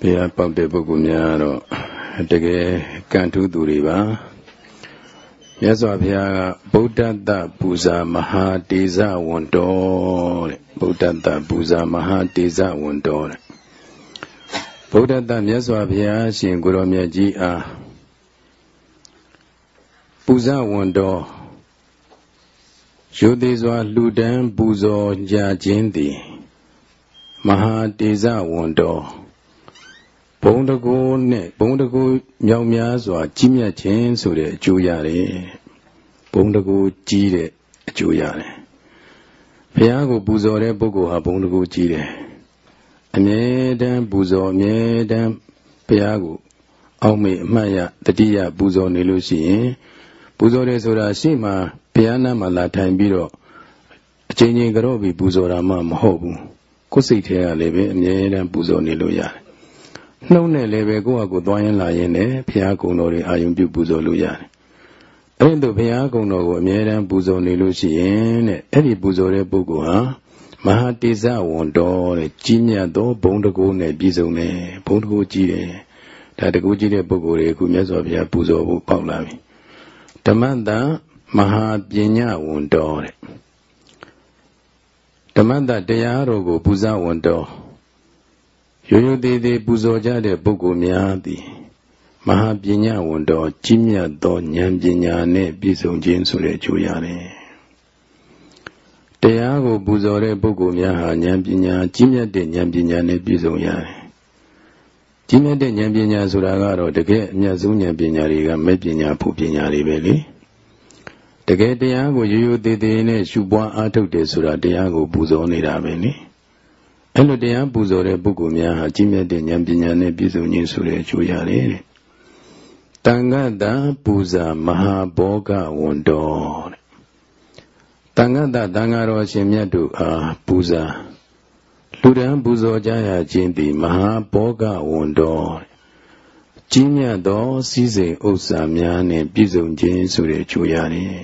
ဘုရားပေါက်တဲ့ပုဂ္ဂိုလ်များတော့တကယ်ကံထူးသူတွေပါမြတ်စွာဘုရားကဗုဒ္ဓတ္တပူဇာမဟာတေဇဝန္တောတဲ့ဗုဒ္ဓတ္တပူဇာမဟာတေဇဝန္တောတဲ့ဗုဒ္ဓတ္တမြတ်စွာဘုရားရှင်ကိုရောမြတ်ကြီးအားပူဇဝန္တောရိုသေစွာလှူဒန်းပူဇော်ကြခြင်းသည်မဟာတေဇဝန္တော ဘုံတကူနဲ့ဘုံတကူမြောက်များစွာ ကြီးမြတ်ခြင်းဆိုတဲ့အကျိုးရတယ်ဘုံတကူကြီးတဲ့အကျိုးရတယ်ဘုရားကိုပူဇော်တဲ့ပုဂ္ဂိုလ်ဟာဘုံတကူကြီးတယ်အမြဲတမ်းပူဇော်အမြဲတမ်းဘုရားကိုအောက်မေ့အမှတ်ရတတိယပူဇော်နေလို့ရှိရင်ပူဇော်တယ်ဆိုတာရှေ့မှာဘုရားနာမှာလာထိုင်ပြီးတော့အချိန်ချင်းကြော့ပြီးပူဇော်တာမှမဟုတ်ဘူးကိုယ်စိတ်ထဲကလည်းပဲအမြဲတမ်းပူဇော်နေလို့ရတယ် နှုံးနဲ့လည်းပဲကိုယ့်ဟာကိုယ်သွားရင်လာရင်လည်းဘုရားကုံတော်တွေအာယုံပြုပူဇော်လို့ရတယ်အဲ့ဒီဘုရားကုံတော်ကိုအမြဲတမ်းပူဇော်နေလို့ရှိရင်တဲ့အဲ့ဒီပူဇော်တဲ့ပုဂ္ဂိုလ်ဟာမဟာတေဇဝန္တော်တဲ့ကြီးမြတ်သောဘုံတကူနဲ့ပြည့်စုံတယ်ဘုံတကူကြီးတယ်ဒါတကူကြီးတဲ့ပုဂ္ဂိုလ်တွေအခုမြတ်စွာဘုရားပူဇော်ဖို့ပေါက်လာပြီဓမ္မတမဟာပညာဝန္တော်တဲ့ဓမ္မတတရားတော်ကိုပူဇဝန္တော် ရိုးရိုးသေးသေးပူဇော်ကြတဲ့ပုဂ္ဂိုလ်များသည်မဟာပညာဝန်တော်ကြီးမြတ်သောဉာဏ်ပညာနဲ့ပြည့်စုံခြင်းဆိုတဲ့အကျိုးရတယ်။တရားကိုပူဇော်တဲ့ပုဂ္ဂိုလ်များဟာဉာဏ်ပညာကြီးမြတ်တဲ့ဉာဏ်ပညာနဲ့ပြည့်စုံရတယ်။ကြီးမြတ်တဲ့ဉာဏ်ပညာဆိုတာကတော့တကယ်အမြတ်ဆုံးဉာဏ်ပညာတွေကမဲ့ပညာဖို့ပညာတွေပဲလေ။တကယ်တရားကိုရိုးရိုးသေးသေးနဲ့ရှုပွားအားထုတ်တယ်ဆိုတာတရားကိုပူဇော်နေတာပဲလေ။ အဲ့လိုတရားပူဇော်တဲ့ပုဂ္ဂိုလ်များဟာကြီးမြတ်တဲ့ဉာဏ်ပညာနဲ့ပြည့်စုံခြင်းဆိုတဲ့အကျိုးရတယ်တဲ့။တန်ခတ်တာပူဇာမဟာဘောဂဝန္တော်တဲ့။တန်ခတ်တာတန်ဃာတော်ရှင်မြတ်တို့အားပူဇာလူတန်းပူဇော်ကြရခြင်းသည်မဟာဘောဂဝန္တော်ကြီးမြတ်သောစည်းစိမ်ဥစ္စာများနှင့်ပြည့်စုံခြင်းဆိုတဲ့အကျိုးရတယ်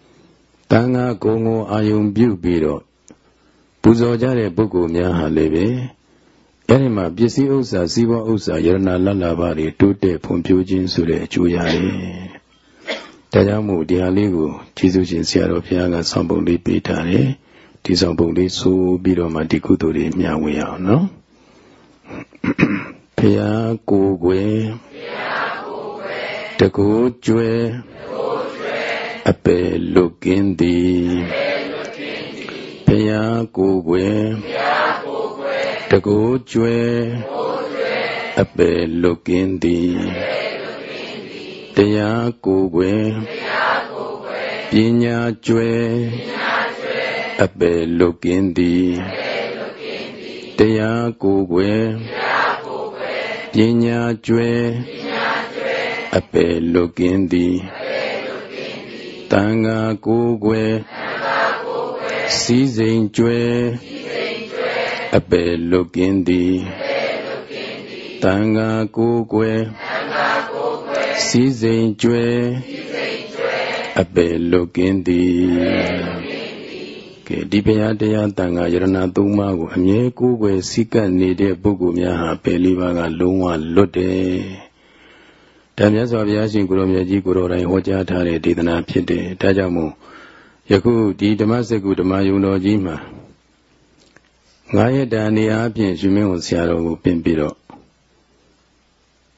။တန်ဃာကုံကိုအာယုံပြုပြီးတော့ပူ ဇော်ကြတဲ့ပုဂ္ဂိုလ်များဟာလည်းပဲအဲဒီမှာပစ္စည်းဥစ္စာစီးပွားဥစ္စာယရနာလတ်လာပါတွေတိုးတက်ဖွံ့ဖြိုးခြင်းဆိုတဲ့အကျိုးရတယ်။ဒါကြောင့်မို့ဒီဟာလေးကိုကျေးဇူးရှင်ဆရာတော်ဘုရားကဆောင်းပုံလေးပေးထားတယ်။ဒီဆောင်းပုံလေးဆိုပြီးတော့မှဒီကုသိုလ်တွေမျှဝေအောင်နော်။ဘုရားကိုယ်ွယ်တကူကျွဲအပေလုကင်းသည် ဘုရားကိုယ်ွယ်တကိုးကျွဲအပေလုကင်းသည်တရားကိုယ်ွယ်ပညာကျွဲအပေလုကင်းသည်တရားကိုယ်ွယ်ပညာကျွဲအပေလုကင်းသည်တန်ဃာကိုယ်ွယ် စည်းစိမ်ကျွဲအပေလုကင်းသည်တန်ဃာကိုယ်ွယ်စည်းစိမ်ကျွဲအပေလုကင်းသည်ကဲဒီဘုရားတရားတန်ခါယရဏသုံးပါးကိုအမြဲကိုးကွယ်စိတ်ကပ်နေတဲ့ပုဂ္ဂိုလ်များဟာပယ်လေးပါးကလုံးဝလွတ်တယ်။ဒါမြတ်စွာဘုရားရှင်ကိုရောမြတ်ကြီးကိုရောတိုင်းဟောကြားထားတဲ့ဒေသနာဖြစ်တယ်။ဒါကြောင့်မို့ ယခုဒီဓမ္မစကုဓမ္မယုံတော်ကြီးမှာငါးရက်တာနေအားဖြင့်ရှင်မင်းဝန်ဆရာတော်ကိုပြင်ပြီးတော့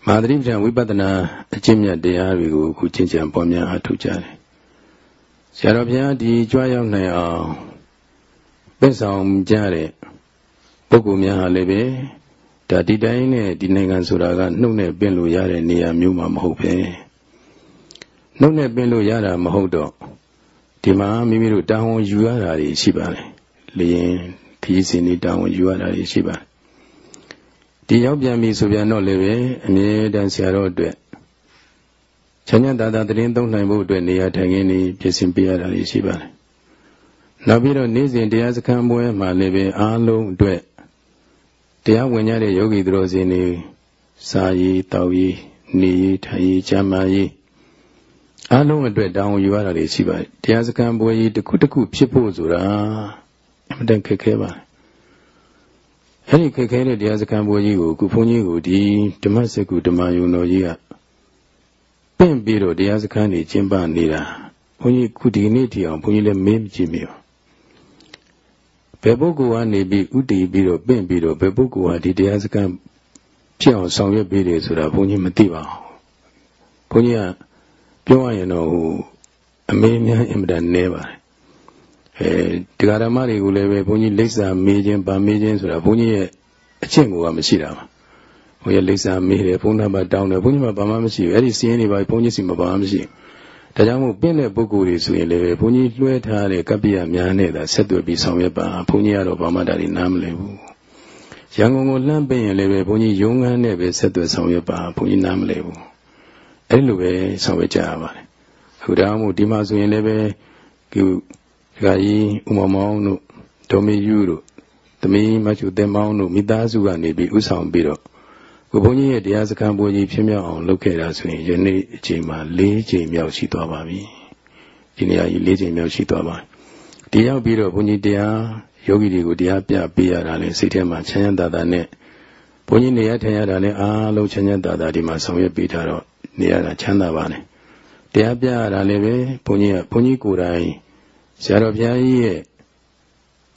မာသရိပ္ပံဝိပဿနာအကျင့်မြတ်တရားတွေကိုအခုကျင့်ကြံပွားများအားထုတ်ကြတယ်။ဆရာတော်ဘုရားဒီကြွားရောက်နိုင်အောင်ပင့်ဆောင်ကြတဲ့ပုဂ္ဂိုလ်များဟာလည်းပဲဒါဒီတိုင်းနဲ့ဒီနိုင်ငံဆိုတာကနှုတ်နဲ့ပင့်လို့ရတဲ့နေရာမျိုးမှမဟုတ်ပဲ။နှုတ်နဲ့ပင့်လို့ရတာမဟုတ်တော့ ဒီမှာမိမိတို့တာဝန်ယူရတာတွေရှိပါတယ်လျင်ခီးစင်နေတာဝန်ယူရတာတွေရှိပါတယ်ဒီရောက်ပြန်ပြီဆိုပြန်တော့လည်းပဲအမြဲတမ်းဆရာတော်အတွက်ချမ်းသာသာတရင်သုံးနိုင်ဖို့အတွက်နေရာထိုင်ခင်းနေပြင်ဆင်ပေးရတာတွေရှိပါတယ်နောက်ပြီးတော့နေ့စဉ်တရားစခန်းပွဲမှာလည်းပဲအားလုံးအတွက်တရားဝင်ကြတဲ့ယောဂီသူတော်စင်တွေစာရေးတောက်ရေးနေရေးထိုင်ရေးကျမ်းမာရေး အားလုံးအတွက်တောင်းယူရတာတွေရှိပါတယ်တရားစခန်းပွဲကြီးတစ်ခုတစ်ခုဖြစ်ဖို့ဆိုတာအမှန်တန်ခက်ခဲပါတယ်အဲ့ဒီခက်ခဲတဲ့တရားစခန်းဘိုးကြီးကိုခုဘုန်းကြီးကိုဒီဓမ္မစကုဓမ္မယုံတော်ကြီးကပင့်ပြီးတော့တရားစခန်းကြီးကျင်းပနေတာဘုန်းကြီးခုဒီနေ့ထိအောင်ဘုန်းကြီးလည်းမေးမကြည့်မိဘူးဘယ်ပုဂ္ဂိုလ်ကနေပြီးဥတည်ပြီးတော့ပင့်ပြီးတော့ဘယ်ပုဂ္ဂိုလ်ဟာဒီတရားစခန်းဖြစ်အောင်ဆောင်ရွက်ပေးတယ်ဆိုတာဘုန်းကြီးမသိပါဘူးဘုန်းကြီးက ပြောရရင်တော့ဟိုအမေးများအင်မတန်နဲပါတယ်အဲတရားဓမ္မတွေကိုလည်းပဲဘုန်းကြီးလိပ်စာမေးခြင်းဗာမေးခြင်းဆိုတာဘုန်းကြီးရဲ့အကျင့်ကမရှိတာပါဘုန်းကြီးလိပ်စာမေးတယ်ဘုန်းတော်ဘာတောင်းတယ်ဘုန်းကြီးမှဘာမှမရှိဘူးအဲ့ဒီစီးရင်တွေပါဘုန်းကြီးစီမှာဘာမှမရှိဘူးဒါကြောင့်မို့ပင့်တဲ့ပုဂ္ဂိုလ်တွေဆိုရင်လည်းဘုန်းကြီးလွှဲထားတဲ့ကပ္ပိယများနဲ့သာဆက်သွယ်ပြီးဆောင်ရွက်ပါဘုန်းကြီးကတော့ဘာမှဒါတွေနားမလည်ဘူးရန်ကုန်ကိုလှမ်းပင့်ရင်လည်းပဲဘုန်းကြီးရုံးခန်းနဲ့ပဲဆက်သွယ်ဆောင်ရွက်ပါဘုန်းကြီးနားမလည်ဘူး အဲ့လိုပဲဆောင်ရွက်ကြရပါတယ်အခုဒါမှမဟုတ်ဒီမှာဆိုရင်လည်းပဲဒီဒကာကြီးဥမမောင်းတို့ဒေါ်မီယူတို့သမီးမချူတင်မောင်းတို့မိသားစုကနေပြီးဥဆောင်ပြီးတော့ကိုဘုန်းကြီးရဲ့တရားစခန်းဘုန်းကြီးဖြစ်မြောက်အောင်လုပ်ခဲ့တာဆိုရင်ယနေ့အချိန်မှာ၄ချိန်မြောက်ရှိသွားပါပြီဒီနေရာကြီး၄ချိန်မြောက်ရှိသွားပါဒီရောက်ပြီးတော့ဘုန်းကြီးတရားယောဂီတွေကိုတရားပြပေးရတာလေစိတ်ထဲမှာချမ်းသာသာနဲ့ဘုန်းကြီးနေရထိုင်ရတာလည်းအားလုံးချမ်းသာသာဒီမှာဆောင်ရွက်ပေးထားတော့ နေရတာချမ်းသာပါနဲ့တရားပြရတာလည်းပဲဘုန်းကြီးကဘုန်းကြီးကိုယ်တိုင်ဆရာတော်ဘုရားကြီးရဲ့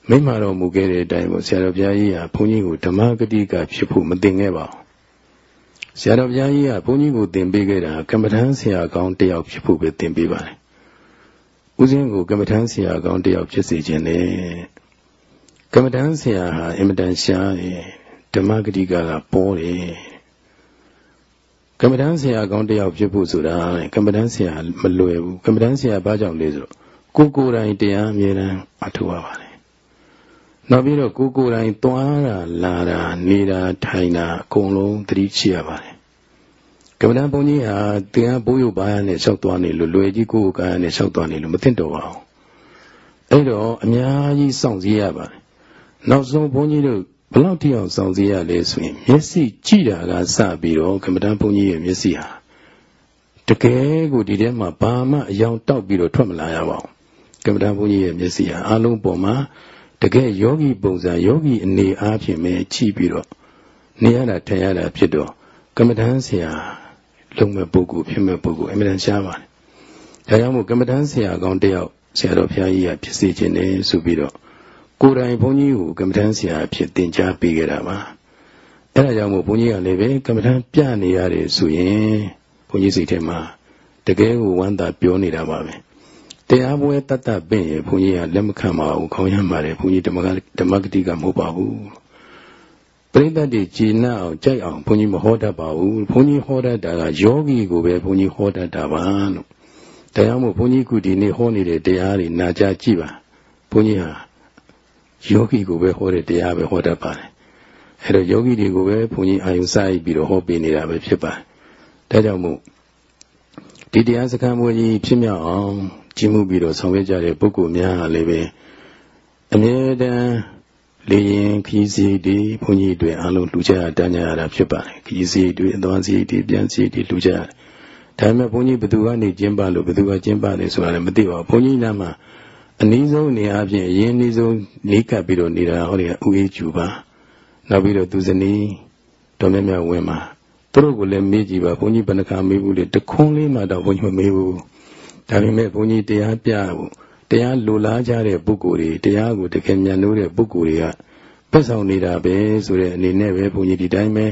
မိမတော်မူခဲ့တဲ့အတိုင်းပေါ့ဆရာတော်ဘုရားကြီးဟာဘုန်းကြီးကိုဓမ္မဂတိကဖြစ်ဖို့မသင်ခဲ့ပါဘူးဆရာတော်ဘုရားကြီးကဘုန်းကြီးကိုသင်ပေးခဲ့တာကမ္မထမ်းဆရာကောင်းတယောက်ဖြစ်ဖို့ပဲသင်ပေးပါတယ်ဦးဇင်းကိုကမ္မထမ်းဆရာကောင်းတယောက်ဖြစ်စေခြင်းနဲ့ကမ္မထမ်းဆရာဟာအင်မတန်ရှားတယ်ဓမ္မဂတိကကပေါ်တယ် ကမ္မထမ်းဆရာကောင်းတယောက်ဖြစ်ဖို့ဆိုတာကမ္မထမ်းဆရာမလွယ်ဘူးကမ္မထမ်းဆရာဘာကြောင့်လဲဆိုတော့ကိုကိုယ်တိုင်တရားအမြဲတမ်းအထောက်ရပါတယ်နောက်ပြီးတော့ကိုကိုယ်တိုင်သွားတာလာတာနေတာထိုင်တာအကုန်လုံးသတိရှိရပါတယ်ကမ္မဋ္ဌာန်းဘုန်းကြီးဟာတရားဘိုးရုပ်ပါးရနဲ့လျှောက်သွားနေလို့လွယ်ကြီးကိုယ်ကာယနဲ့လျှောက်သွားနေလို့မသိတော့ပါဘူးအဲ့တော့အများကြီးစောင့်စည်းရပါတယ်နောက်ဆုံးဘုန်းကြီးတို့ ဘလောက်ထိအောင်စောင့်စည်းရလဲဆိုရင်မျက်စိကြည့်တာကစပြီးတော့ကမ္မဋ္ဌာန်းဘုန်းကြီးရဲ့မျက်စိဟာတကယ်ကိုဒီထဲမှာဘာမှအယောင်တောက်ပြီးတော့ထွက်မလာရပါဘူးကမ္မဋ္ဌာန်းဘုန်းကြီးရဲ့မျက်စိဟာအလုံးပေါ်မှာတကယ်ယောဂီပုံစံယောဂီအနေအားဖြင့်ပဲကြည့်ပြီးတော့နေရတာထိုင်ရတာဖြစ်တော့ကမ္မဋ္ဌာန်းဆရာလုံမဲ့ပုဂ္ဂိုလ်ဖြစ်မဲ့ပုဂ္ဂိုလ်အမှန်တန်ရှားပါတယ်။ဒါကြောင့်မို့ကမ္မဋ္ဌာန်းဆရာကောင်းတယောက်ဆရာတော်ဘုရားကြီးကဖြစ်စေခြင်းနဲ့ဆိုပြီးတော့ ကိုယ်တိုင်ဘုန်းကြီးကိုကမ္မဋ္ဌာန်းဆရာဖြစ်သင်ကြားပေးခဲ့တာပါ။အဲဒါကြောင့်မို့ဘုန်းကြီးကလည်းပဲကမ္မဋ္ဌာန်းပြနေရတယ်ဆိုရင်ဘုန်းကြီးစိတ်ထဲမှာတကယ်ကိုဝမ်းသာပြောနေတာပါပဲ။တရားပွဲတတ်တတ်ပင့်ရင်ဘုန်းကြီးကလက်မခံပါဘူးခေါင်းရမ်းပါတယ်ဘုန်းကြီးဓမ္မကဓမ္မဂတိကမဟုတ်ပါဘူးပရိသတ်တွေကြည်နပ်အောင်ကြိုက်အောင်ဘုန်းကြီးမဟောတတ်ပါဘူးဘုန်းကြီးဟောတတ်တာကယောဂီကိုပဲဘုန်းကြီးဟောတတ်တာပါလို့တရားမို့ဘုန်းကြီးခုဒီနေ့ဟောနေတဲ့တရားတွေနာကြားကြည့်ပါဘုန်းကြီးဟာ ယောဂီကိုပဲဟောတဲ့တရားပဲဟောတတ်ပါတယ်အဲ့တော့ယောဂီတွေကိုပဲဘုန်းကြီးအာယုစိုက်ပြီးတော့ဟောပေးနေတာပဲဖြစ်ပါတယ်ဒါကြောင့်မို့ဒီတရားစခန်းဘုန်းကြီးဖြစ်မြောက်အောင်ကြီးမှုပြီးတော့ဆောင်ရွက်ကြတဲ့ပုဂ္ဂိုလ်များဟာလည်းပဲအမြဲတမ်းလေရင်ခီးစီတွေဘုန်းကြီးတွေအလုံးလူကြတန်းကြရတာဖြစ်ပါတယ်ခီးစီတွေအသွားစီတွေပြန်စီတွေလူကြရတယ်ဒါပေမဲ့ဘုန်းကြီးဘသူကနေကျင်းပလို့ဘသူကကျင်းပတယ်ဆိုတာလည်းမသိပါဘူးဘုန်းကြီးနားမှာ အနည်းဆုံးနေအချင်းအရင်အနည်းဆုံးနေကပ်ပြီးတော့နေတာဟောဒီဥအေးကျူပါနောက်ပြီးတော့သူဇနီးတော်မြတ်မြတ်ဝင်မှာသူတို့ကိုလည်းမေးကြည့်ပါဘုန်းကြီးဘယ်နှခါမေးဘူးလေတခွန်းလေးမှတော့ဘုန်းကြီးမမေးဘူးဒါပေမဲ့ဘုန်းကြီးတရားပြဖို့တရားလိုလားကြတဲ့ပုဂ္ဂိုလ်တွေတရားကိုတကယ်မြတ်လို့တဲ့ပုဂ္ဂိုလ်တွေကပတ်ဆောင်နေတာပဲဆိုတဲ့အနေနဲ့ပဲဘုန်းကြီးဒီတိုင်းပဲ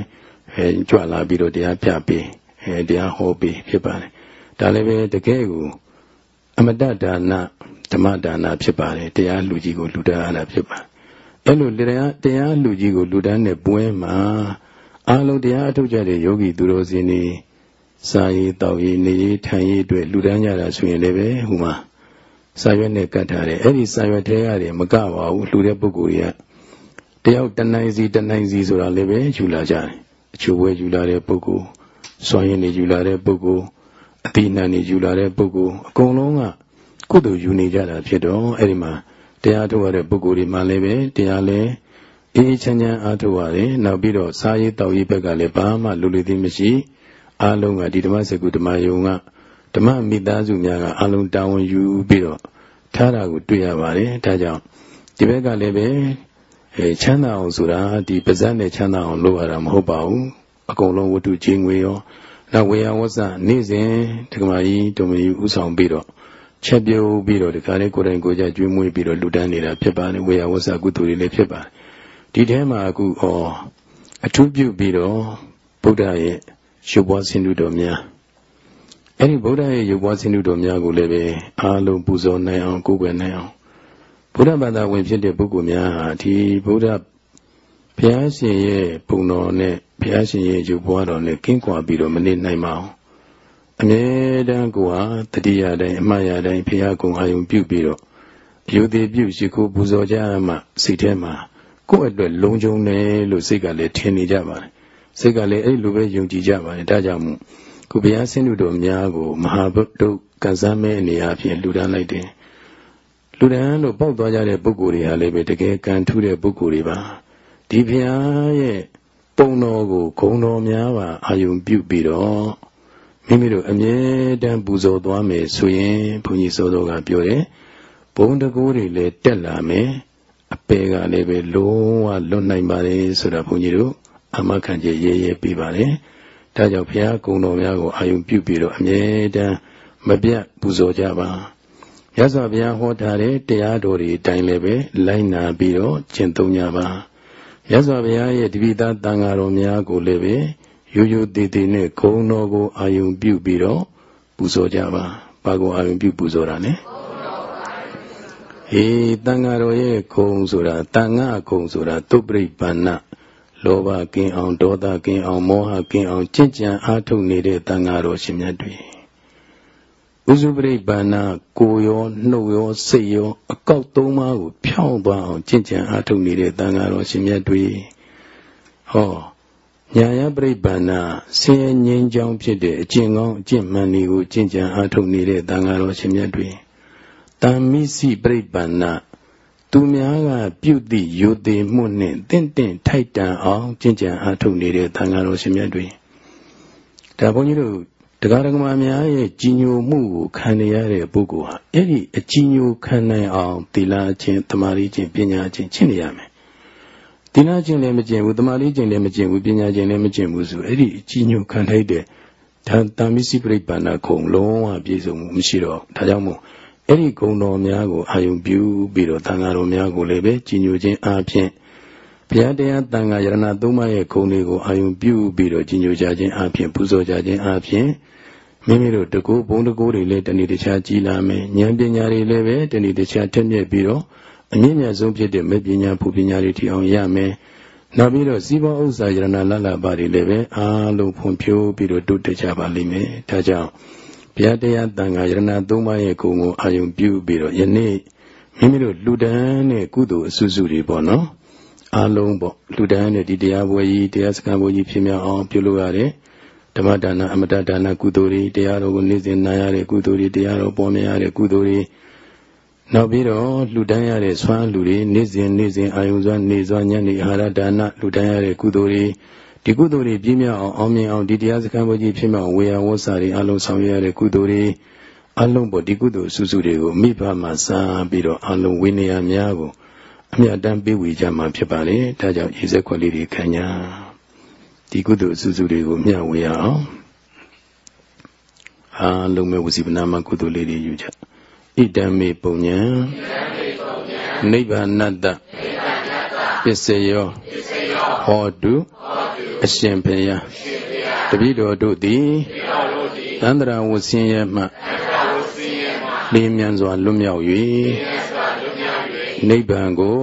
အဲကြွလာပြီးတော့တရားပြပေးအဲတရားဟောပေးဖြစ်ပါတယ်ဒါလည်းပဲတကယ်ကိုအမတဒါန ဓမ္မဒါနဖြစ်ပါတယ်တရားလူကြီးကိုလူတန်းရတာဖြစ်ပါအဲ့လိုတရားတရားလူကြီးကိုလူတန်းတဲ့ပွဲမှာအလုံးတရားအထုတ်ကြတဲ့ယောဂီသူတော်စင်တွေစားရေးတောက်ရေးနေရေးထိုင်ရေးအတွက်လူတန်းကြတာဆိုရင်လည်းပဲဟိုမှာစာရွက်နဲ့ကတ်ထားတယ်အဲ့ဒီစာရွက်ထဲရတယ်မကပါဘူးလှူတဲ့ပုဂ္ဂိုလ်တွေကတယောက်တနိုင်စီတနိုင်စီဆိုတာလည်းပဲယူလာကြတယ်အချို့ဘွဲယူလာတဲ့ပုဂ္ဂိုလ်စွန့်ရင်နေယူလာတဲ့ပုဂ္ဂိုလ်အတိဏနေယူလာတဲ့ပုဂ္ဂိုလ်အကုန်လုံးက ကုသိုလ်ယူနေကြတာဖြစ်တော့အဲ့ဒီမှာတရားထုတ်ရတဲ့ပုဂ္ဂိုလ်တွေမှလည်းပဲတရားလဲအေးချမ်းချမ်းအားထုတ်ရတယ်နောက်ပြီးတော့စားရေးတောက်ရေးဘက်ကလည်းဘာမှလူလူသေးမရှိအားလုံးကဒီဓမ္မစကုဓမ္မယုံကဓမ္မမိသားစုများကအားလုံးတာဝန်ယူပြီးတော့ထားတာကိုတွေ့ရပါတယ်ဒါကြောင့်ဒီဘက်ကလည်းပဲအဲအဲချမ်းသာအောင်ဆိုတာဒီပါဇက်နဲ့ချမ်းသာအောင်လုပ်ရတာမဟုတ်ပါဘူးအကုန်လုံးဝတ္ထုချင်းငွေရောနောက်ဝေယဝဆနေ့စဉ်ဒကမာကြီးဒုမကြီးဥဆောင်ပြီးတော့ ချက်ပြုတ်ပြီးတော့ဒီခါလေးကိုယ်တိုင်ကိုယ်ကြကျွေးမွေးပြီးတော့လူတန်းနေတာဖြစ်ပါတယ်ဝေယဝဆကုသိုလ်တွေလည်းဖြစ်ပါတယ်ဒီထဲမှာအခုဩအထူးပြုပြီးတော့ဗုဒ္ဓရဲ့ရုပ်ပွားဆင်းတုတော်များအဲ့ဒီဗုဒ္ဓရဲ့ရုပ်ပွားဆင်းတုတော်များကိုလည်းပဲအားလုံးပူဇော်နိုင်အောင်ကိုယ်ွယ်နိုင်အောင်ဗုဒ္ဓဘာသာဝင်ဖြစ်တဲ့ပုဂ္ဂိုလ်များဟာဒီဗုဒ္ဓဘုရားရှင်ရဲ့ပုံတော်နဲ့ဘုရားရှင်ရဲ့ရုပ်ပွားတော်နဲ့ကင်းကွာပြီးတော့မနေနိုင်ပါဘူး အမြဲတမ်းကိုဟာတတိယတိုင်းအမှားရတိုင်းဘုရားကုံအာယုံပြုပြီးတော့ယူသည်ပြုရှိခိုးပူဇော်ကြမှစိတ်ထဲမှာကိုယ့်အတွက်လုံခြုံတယ်လို့စိတ်ကလည်းထင်နေကြပါတယ်စိတ်ကလည်းအဲ့လိုပဲယုံကြည်ကြပါတယ်ဒါကြောင့်မို့ခုဘုရားဆင်းတုတော်များကိုမဟာဗုဒ္ဓကံစားမဲ့အနေအချင်းလူဒန်းလိုက်တယ်လူဒန်းလို့ပေါက်သွားကြတဲ့ပုဂ္ဂိုလ်တွေဟာလည်းပဲတကယ်ကံထူးတဲ့ပုဂ္ဂိုလ်တွေပါဒီဘုရားရဲ့ပုံတော်ကိုဂုံတော်များပါအာယုံပြုပြီးတော့ မိမိတို့အမြဲတမ်းပူဇော်သွားမယ်ဆိုရင်ဘုန်းကြီးစောစောကပြောတယ်ဘုံတကူတွေလည်းတက်လာမယ်အပေကလည်းပဲလုံးဝလွတ်နိုင်ပါတယ်ဆိုတာဘုန်းကြီးတို့အမခံချက်ရဲရဲပြပါတယ်ဒါကြောင့်ဘုရားကုံတော်များကိုအာယုံပြုပြီးတော့အမြဲတမ်းမပြတ်ပူဇော်ကြပါရသော်ဘုရားဟောထားတဲ့တရားတော်တွေအတိုင်းလည်းပဲလိုက်နာပြီးတော့ကျင့်သုံးကြပါရသော်ဘုရားရဲ့တပိသတန်ဃာတော်များကိုလည်းပဲ ရိုးရိုးသေးသေးနဲ့ဂုံတော်ကိုအာယုံပြုပြီးတော့ပူဇော်ကြပါဘာကိုအာယုံပြုပူဇော်တာလဲဟေးတန်ဃာတော်ရဲ့ခုံဆိုတာတန်ဃာခုံဆိုတာသုပရိပန္နလောဘကင်းအောင်ဒေါသကင်းအောင်မောဟကင်းအောင်ကြင်ကြံအားထုတ်နေတဲ့တန်ဃာတော်ရှင်မြတ်တွေဥစုပရိပန္နကိုရောနှုတ်ရောစိတ်ရောအကောက်သုံးပါးကိုဖြောင်းသွားအောင်ကြင်ကြံအားထုတ်နေတဲ့တန်ဃာတော်ရှင်မြတ်တွေဟော ညာယပရိပန္နဆင်းရဲငြိမ်းချမ်းဖြစ်တဲ့အကျင့်ကောင်းအကျင့်မှန်တွေကိုကြင်ကြံအားထုတ်နေတဲ့တန်ဃာတော်ရှင်မြတ်တွေတမ္မိစီပရိပန္နသူများကပြုသည့်ယုသေးမှုနှင့်တင့်တင့်ထိုက်တန်အောင်ကြင်ကြံအားထုတ်နေတဲ့သံဃာတော်ရှင်မြတ်တွေဒါဘုန်းကြီးတို့တရားဓမ္မများရဲ့ကြီးညိုမှုကိုခံရတဲ့ပုဂ္ဂိုလ်ဟာအဲ့ဒီအကြီးညိုခံနိုင်အောင်သီလချင်းတမာရီချင်းပညာချင်းချင့်နေရမယ် သီလချင်းလည်းမကျင့်ဘူးတမာရီချင်းလည်းမကျင့်ဘူးပညာချင်းလည်းမကျင့်ဘူးဆိုအဲ့ဒီအကြီးညိုခံထိုက်တဲ့ဒါတာမစ္စည်းပြိပန္နာခုံလုံးဝပြည့်စုံမှုမရှိတော့ဒါကြောင့်မို့အဲ့ဒီဂုံတော်များကိုအာယုံပြုပြီးတော့တန်ဃာတော်များကိုလည်းပဲကြီးညိုခြင်းအပြင်ဘုရားတရားတန်ဃာယရဏသုံးပါးရဲ့ဂုံတွေကိုအာယုံပြုပြီးတော့ကြီးညိုကြခြင်းအပြင်ပူဇော်ကြခြင်းအပြင်မိမိတို့တကူဘုံတကူတွေလည်းတဏှိတခြားကြီးလာမယ်ဉာဏ်ပညာတွေလည်းပဲတဏှိတခြားထက်မြက်ပြီးတော့ အမြင့်မြတ်ဆုံးဖြစ်တဲ့မေပညာဖူပညာတွေထီအောင်ရမယ်နောက်ပြီးတော့စီးပွားဥစ္စာယရဏလလပါတွေလည်းပဲအားလုံးဖွံ့ဖြိုးပြီးတော့တိုးတက်ကြပါလိမ့်မယ်ဒါကြောင့်ဘုရားတရားတန်ခါယရဏသုံးပါးရဲ့ကိုယ်ကိုအာယုံပြုပြီးတော့ယနေ့မိမိတို့လူတန်းတဲ့ကုသိုလ်အစုစုတွေပေါ့နော်အားလုံးပေါ့လူတန်းတဲ့ဒီတရားပွဲကြီးတရားစခန်းပွဲကြီးဖြစ်မြောက်အောင်ပြုလုပ်ရတယ်ဓမ္မဒါနအမတဒါနကုသိုလ်တွေတရားတော်ကိုနေ့စဉ်နာရတဲ့ကုသိုလ်တွေတရားတော်ပေါ်မြင်ရတဲ့ကုသိုလ်တွေ နောက်ပြီးတော့လူတန်းရတဲ့ဆွမ်းလူတွေနေ့စဉ်နေ့စဉ်အာယုံစွမ်းနေစွမ်းညနေအာဟာရဒါနလူတန်းရတဲ့ကုသိုလ်တွေဒီကုသိုလ်တွေပြည့်မြောက်အောင်အောင်မြင်အောင်ဒီတရားစခန်းဘုကြီးဖြစ်မြောက်ဝေယဝဆာတွေအလုံးဆောင်ရတဲ့ကုသိုလ်တွေအလုံးပေါ်ဒီကုသိုလ်စုစုတွေကိုမိဘမှာစားပြီးတော့အလုံးဝိနည်းများကိုအမြတ်တမ်းပေးဝေကြမှာဖြစ်ပါလေဒါကြောင့်ရေစက်ခွက်လေးတွေခံညာဒီကုသိုလ်စုစုတွေကိုမျှဝေရအောင်အလုံးမဲ့ဝစီပနာမှာကုသိုလ်လေးတွေယူကြ ဣတံမေပုံညာနိဗ္ဗာနတ္တပစ္စယောဟောတုအရှင်ဘုရားတပည့်တော်တို့သည်သန္တရာဝဆင်းရဲမှလေးမြန်စွာလွတ်မြောက်၍နိဗ္ဗာန်ကို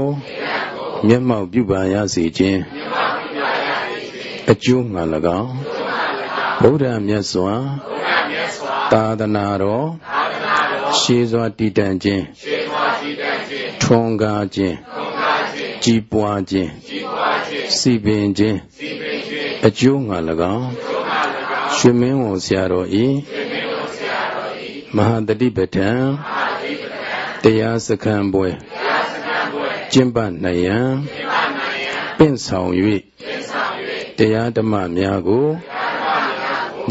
မျက်မှောက်ပြုပါရစေခြင်းအကျိုးမှ၎င်းဗုဒ္ဓမြတ်စွာသာသနာတော် ရှေးစွာတည်တံ့ခြင်းထွန်းကားခြင်းကြီးပွားခြင်းစီပင်ခြင်းအကျိုးငါ၎င်းရွှေမင်းဝန်ဆရာတော်ဤမဟာတတိပဋ္ဌံတရားစခန်းပွဲကျင့်ပနိုင်ရန်ပင့်ဆောင်၍တရားဓမ္မများကို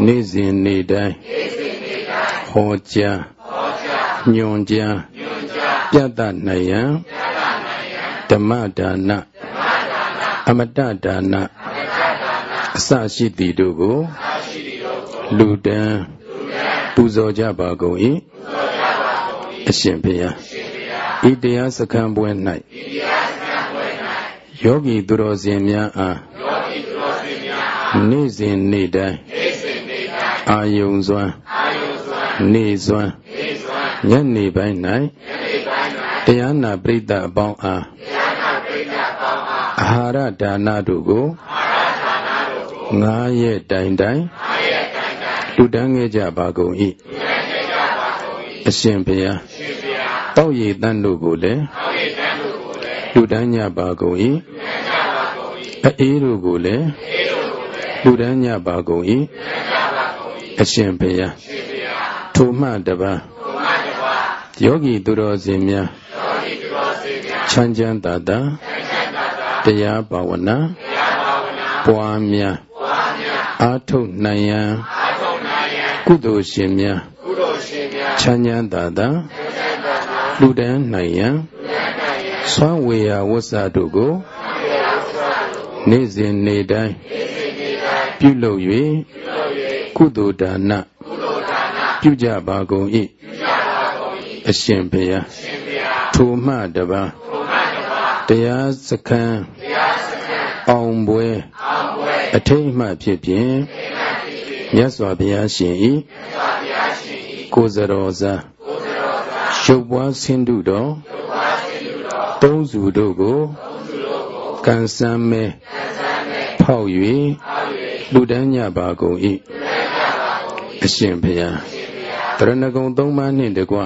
နေ့စဉ်နေ့တိုင်းဟောကြား ညွန်ကြားပြတ်တနိုင်ရန်ဓမ္မဒါနအမတဒါနအစရှိသည်တို့ကိုလူတန်းပူဇော်ကြပါကုန်၏အရှင်ဘုရားဤတရားစခန်းပွဲ၌ယောဂီသူတော်စင်များအားနေ့စဉ်နေ့တိုင်းအာယုံစွမ်းနေ့စွမ်း ညနေပိုင်း၌တရားနာပရိသတ်အပေါင်းအားအာဟာရဒါနတို့ကိုငါးရက်တိုင်တိုင်လူတန်းခဲ့ကြပါကုန်၏အရှင်ဘုရားတောက်ရည်တန်းတို့ကိုလည်းလူတန်းညပါကုန်၏အေးတို့ကိုလည်းလူတန်းညပါကုန်၏အရှင်ဘုရားထိုမှတပါ ယောဂီသူတော်စင်များချမ်းချမ်းသာသာတရားဘာဝနာပွားများအာထုတ်နိုင်ရန်ကုသိုလ်ရှင်များချမ်းချမ်းသာသာလူတန်းနိုင်ရန်သွမ်းဝေယဝဆတို့ကိုနေ့စဉ်နေ့တိုင်းပြုလုပ်၍ကုသိုလ်ဒါနပြုကြပါကုန်၏ အရှင်ဘုရားထိုမှတပါတရားစခန်းအောင်ပွဲအထိတ်မှဖြစ်ဖြင့်မြတ်စွာဘုရားရှင်၏ကိုယ်စရောဇာရုပ်ပွားဆင်းတုတော်သုံးစုတို့ကိုကံစမ်းမဲဖောက်၍လူတန်းညပါကုန်၏အရှင်ဘုရားတရဏဂုံသုံးပါးနှင့်တကွ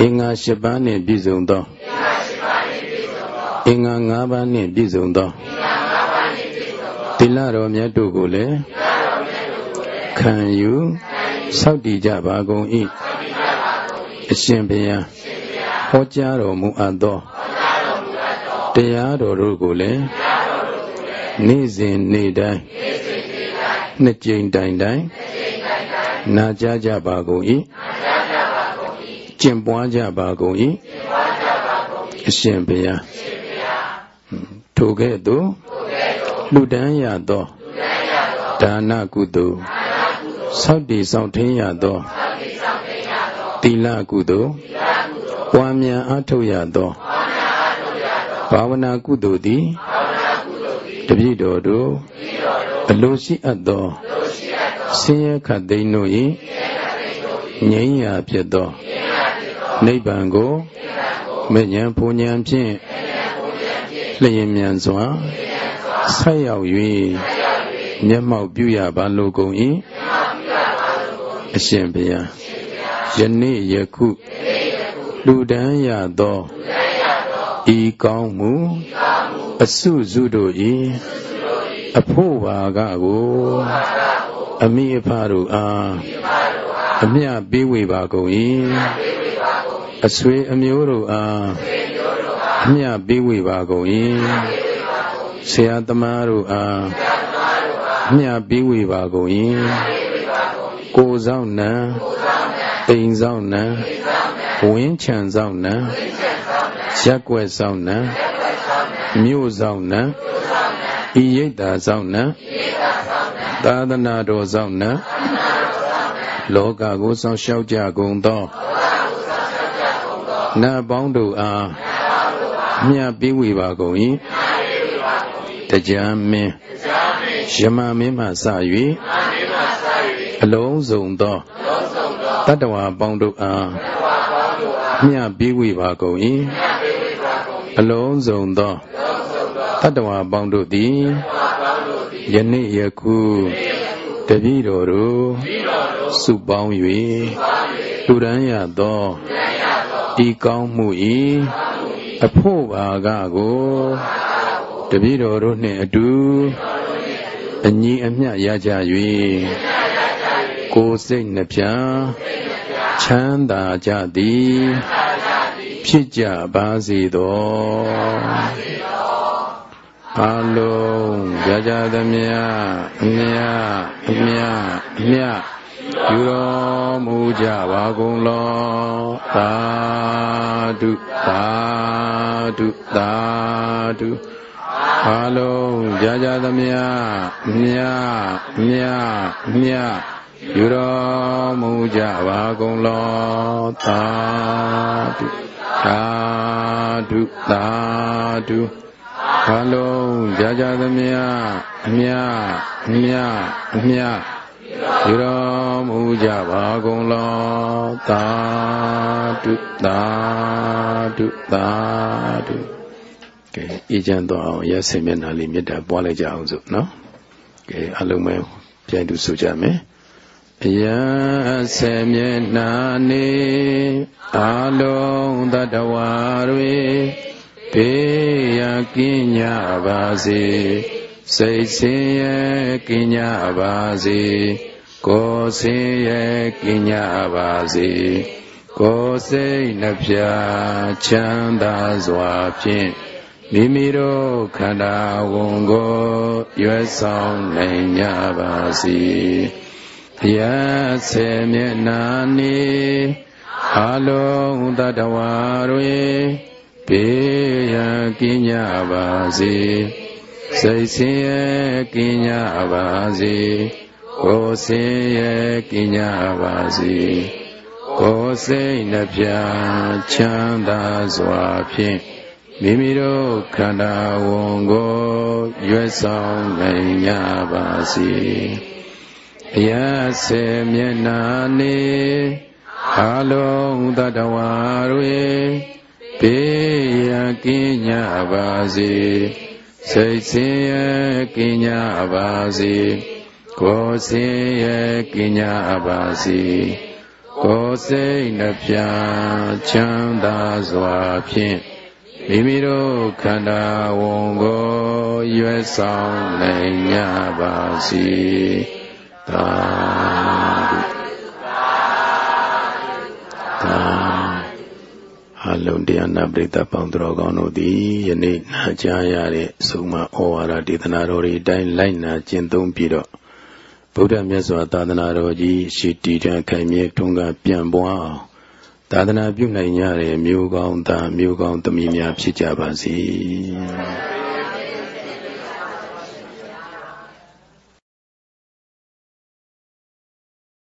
အင်္ဂါ၈ပါးနှင့်ပြည့်စုံသောအင်္ဂါ၅ပါးနှင့်ပြည့်စုံသောသီလတော်မြတ်တို့ကိုလည်းခံယူစောင့်တည်ကြပါကုန်၏အရှင်ဘုရားဟောကြားတော်မူအပ်သောတရားတော်တို့ကိုလည်းနေ့စဉ်နေ့တိုင်းနှစ်ကြိမ်တိုင်တိုင်နာကြားကြပါကုန်၏ ကျင့်ပွားကြပါကုန်၏အရှင်ဘုရားထိုကဲ့သို့လူတန်းရသောဒါနကုသိုလ်စောင့်တည်ဆောင်ထင်းရသောသီလကုသိုလ်ပွားများအားထုတ်ရသောဘာဝနာကုသိုလ်သည်တပည့်တော်တို့အလိုရှိအပ်သောဆင်းရဲခတ်သိမ်းတို့၏ငြိမ်းရာဖြစ်သော နိဗ္ဗာန်ကိုမဉ္ဇဉ်ဖူဉ္ဇဉ်ဖြင့်လျင်မြန်စွာဆက်ရောက်၍မျက်မှောက်ပြုရပါလိုကုန်၏အရှင်ဘုရားယနေ့ယခုလူတန်းရသောဤကောင်းမှုအစုစုတို့၏အဖို့ပါကကိုအမိအဖတို့အားအမြပေးဝေပါကုန်၏ အဆွေအမျိုးတို့အားအမြပေးဝေပါကုန်၏ဆရာသမားတို့အားအမြပေးဝေပါကုန်၏ကိုဆောင်နံအိမ်ဆောင်နံဝင်းချံဆောင်နံရက်ွက်ဆောင်နံမြို့ဆောင်နံဤရိတ်တာဆောင်နံသာသနာတော်ဆောင်နံလောကကိုဆောင်ရှောက်ကြကုန်သော နတ်ပေါင်းတို့အားမြတ်ပြီးဝေပါကုန်၏တရားမင်းယမမင်းမှစ၍အလုံးစုံသောတတ္တဝါပေါင်းတို့အားမြတ်ပြီးဝေပါကုန်၏အလုံးစုံသောတတ္တဝါပေါင်းတို့သည်ယနေ့ယခုတပည့်တော်တို့စုပေါင်း၍လူရန်ရသော ဤကောင်းမှု၏အဖို့ပါကကိုတပည့်တော်တို့နှင့်အတူအညီအမျှရကြ၍ကိုယ်စိတ်နှပြချမ်းသာကြသည်ဖြစ်ကြပါစေသောအလုံးကြကြသမျှအမြအမြအမြ ယူတော်မူကြပါကုန်လောသာဓုသာဓုသာဓုအလုံးကြာကြာသမျှမြမြမြယူတော်မူကြပါကုန်လောသာဓုသာဓုသာဓုအလုံးကြာကြာသမျှအမြမြအမြ ယူတော်မူကြပါကုန်လောသာဓုသာဓုသာဓုကဲအေးချမ်းသွားအောင်ရဆင်မျက်နှာလေးမေတ္တာပွားလိုက်ကြအောင်စို့နော်ကဲအလုံးပဲပြိုင်သူဆိုကြမယ်အယဆေမျက်နှာနေအလုံးတတဝါတွေဘေးရကင်းကြပါစေ စိတ်ဆင်းရဲကင်းကြပါစေကိုယ်ဆင်းရဲကင်းကြပါစေကိုယ်စိတ်နှပြချမ်းသာစွာဖြင့်မိမိတို့ခန္ဓာဝန်ကိုရွယ်ဆောင်နိုင်ကြပါစေဘုရားဆေမျက်နာနေအလုံးတတဝါတွေဘေးရန်ကင်းကြပါစေ စိတ်ဆင်းရဲကင်းကြပါစေကိုယ်ဆင်းရဲကင်းကြပါစေကိုယ်စိတ်နှပြချမ်းသာစွာဖြင့်မိမိတို့ခန္ဓာဝန်ကိုရွယ်ဆောင်နိုင်ကြပါစေအယဆေမျက်နာနေအလုံးတတဝါတွေဘေးရန်ကင်းကြပါစေ စိတ်ဆင်းရဲကင်းကြပါစေကိုယ်ဆင်းရဲကင်းကြပါစေကိုယ်စိတ်နှပြချမ်းသာစွာဖြင့်မိမိတို့ခန္ဓာဝန်ကိုရွယ်ဆောင်နိုင်ကြပါစေသာသာ အလုံးတရားနာပရိသတ်ပေါင်းတော်ကောင်းတို့သည်ယနေ့နာကြားရတဲ့ဆုံးမဩဝါဒဒေသနာတော်တွေအတိုင်းလိုက်နာကျင့်သုံးပြီးတော့ဗုဒ္ဓမြတ်စွာသာသနာတော်ကြီးရှိတည်တဲ့ခိုင်မြဲထုံးကပြန့်ပွားအောင်သာသနာပြုနိုင်ကြတဲ့မျိုးကောင်းသားမျိုးကောင်းသမီးများဖြစ်ကြပါစေ။